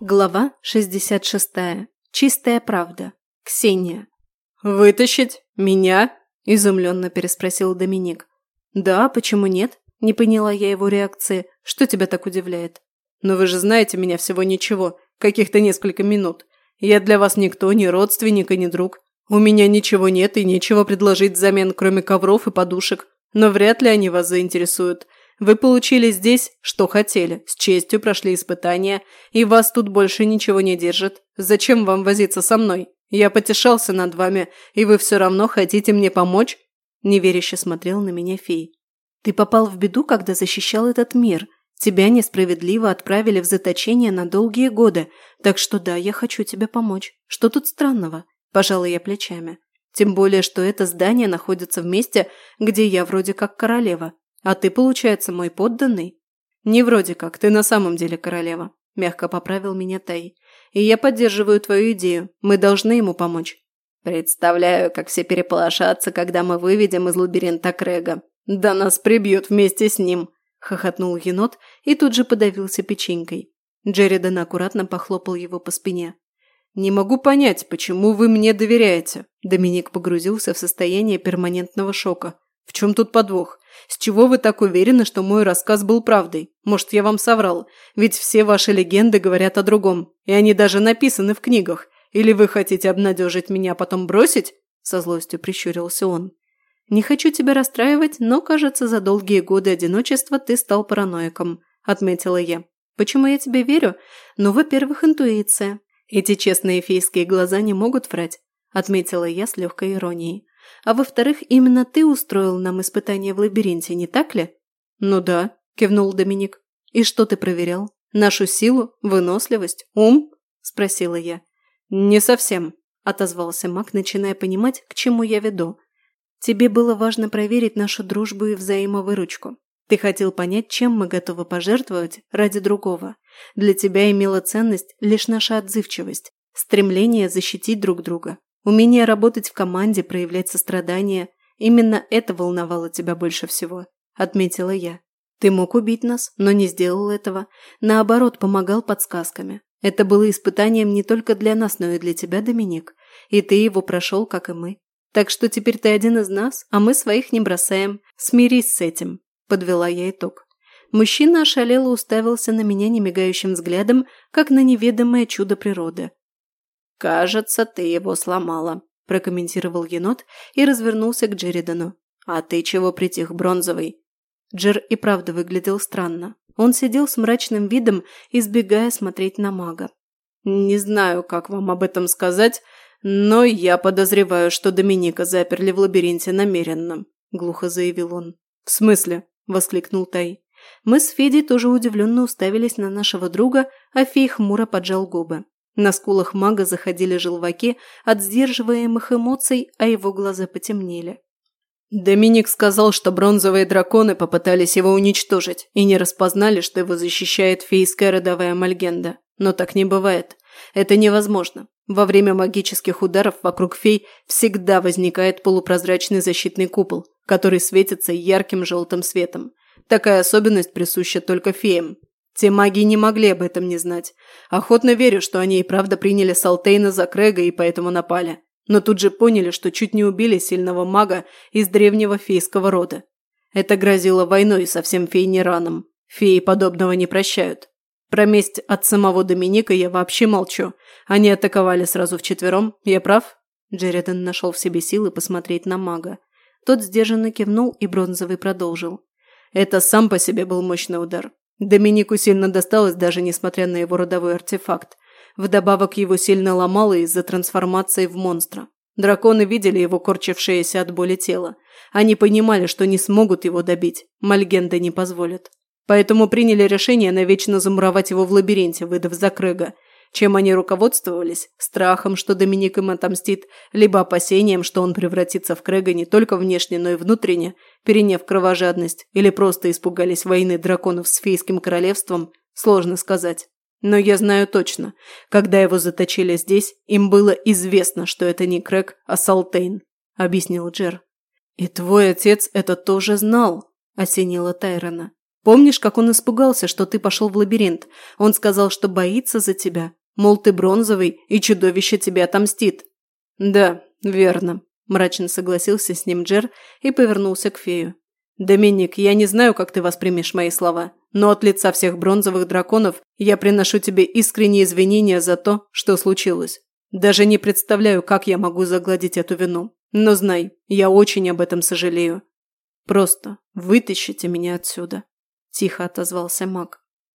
Глава 66. Чистая правда. Ксения. «Вытащить? Меня?» – изумленно переспросил Доминик. «Да, почему нет?» – не поняла я его реакции. «Что тебя так удивляет?» «Но вы же знаете меня всего ничего, каких-то несколько минут. Я для вас никто, ни родственник и ни друг. У меня ничего нет и нечего предложить взамен, кроме ковров и подушек. Но вряд ли они вас заинтересуют. Вы получили здесь, что хотели, с честью прошли испытания, и вас тут больше ничего не держит. Зачем вам возиться со мной? Я потешался над вами, и вы все равно хотите мне помочь?» Неверяще смотрел на меня фей. «Ты попал в беду, когда защищал этот мир. Тебя несправедливо отправили в заточение на долгие годы, так что да, я хочу тебе помочь. Что тут странного?» Пожала я плечами. Тем более, что это здание находится в месте, где я вроде как королева. А ты, получается, мой подданный? Не вроде как, ты на самом деле королева. Мягко поправил меня Тай. И я поддерживаю твою идею. Мы должны ему помочь. Представляю, как все переполошатся, когда мы выведем из лабиринта Крэга. Да нас прибьют вместе с ним. Хохотнул енот и тут же подавился печенькой. Джеридан аккуратно похлопал его по спине. «Не могу понять, почему вы мне доверяете?» Доминик погрузился в состояние перманентного шока. «В чем тут подвох? С чего вы так уверены, что мой рассказ был правдой? Может, я вам соврал? Ведь все ваши легенды говорят о другом, и они даже написаны в книгах. Или вы хотите обнадежить меня, а потом бросить?» Со злостью прищурился он. «Не хочу тебя расстраивать, но, кажется, за долгие годы одиночества ты стал параноиком», – отметила я. «Почему я тебе верю? Ну, во-первых, интуиция. Эти честные фейские глаза не могут врать», – отметила я с легкой иронией. А во-вторых, именно ты устроил нам испытание в лабиринте, не так ли?» «Ну да», – кивнул Доминик. «И что ты проверял? Нашу силу, выносливость, ум?» – спросила я. «Не совсем», – отозвался маг, начиная понимать, к чему я веду. «Тебе было важно проверить нашу дружбу и взаимовыручку. Ты хотел понять, чем мы готовы пожертвовать ради другого. Для тебя имела ценность лишь наша отзывчивость, стремление защитить друг друга. Умение работать в команде, проявлять сострадание – именно это волновало тебя больше всего, отметила я. Ты мог убить нас, но не сделал этого. Наоборот, помогал подсказками. Это было испытанием не только для нас, но и для тебя, Доминик. И ты его прошел, как и мы. Так что теперь ты один из нас, а мы своих не бросаем. Смирись с этим», – подвела я итог. Мужчина ошалело уставился на меня немигающим взглядом, как на неведомое чудо природы. «Кажется, ты его сломала», – прокомментировал енот и развернулся к Джеридану. «А ты чего притих, бронзовый?» Джер и правда выглядел странно. Он сидел с мрачным видом, избегая смотреть на мага. «Не знаю, как вам об этом сказать, но я подозреваю, что Доминика заперли в лабиринте намеренно», – глухо заявил он. «В смысле?» – воскликнул Тай. Мы с Федей тоже удивленно уставились на нашего друга, а Фей хмуро поджал губы. На скулах мага заходили желваки от сдерживаемых эмоций, а его глаза потемнели. Доминик сказал, что бронзовые драконы попытались его уничтожить и не распознали, что его защищает фейская родовая Мальгенда. Но так не бывает. Это невозможно. Во время магических ударов вокруг фей всегда возникает полупрозрачный защитный купол, который светится ярким желтым светом. Такая особенность присуща только феям. Те маги не могли об этом не знать. Охотно верю, что они и правда приняли Салтейна за Крэга и поэтому напали. Но тут же поняли, что чуть не убили сильного мага из древнего фейского рода. Это грозило войной со всем фейнираном. Феи подобного не прощают. Про месть от самого Доминика я вообще молчу. Они атаковали сразу вчетвером. Я прав?» Джеридан нашел в себе силы посмотреть на мага. Тот сдержанно кивнул, и Бронзовый продолжил. «Это сам по себе был мощный удар. Доминику сильно досталось, даже несмотря на его родовой артефакт. Вдобавок его сильно ломало из-за трансформации в монстра. Драконы видели его корчившееся от боли тело. Они понимали, что не смогут его добить. Мальгенда не позволит. Поэтому приняли решение навечно замуровать его в лабиринте, выдав за Крэга – чем они руководствовались? Страхом, что Доминик им отомстит, либо опасением, что он превратится в Крэга не только внешне, но и внутренне, переняв кровожадность, или просто испугались войны драконов с фейским королевством, сложно сказать. Но я знаю точно, когда его заточили здесь, им было известно, что это не Крэг, а Салтейн, объяснил Джер. «И твой отец это тоже знал», – осенила Тайрона. Помнишь, как он испугался, что ты пошел в лабиринт? Он сказал, что боится за тебя. Мол, ты бронзовый, и чудовище тебе отомстит». «Да, верно», – мрачно согласился с ним Джер и повернулся к фею. «Доминик, я не знаю, как ты воспримешь мои слова, но от лица всех бронзовых драконов я приношу тебе искренние извинения за то, что случилось. Даже не представляю, как я могу загладить эту вину. Но знай, я очень об этом сожалею. Просто вытащите меня отсюда», – тихо отозвался маг.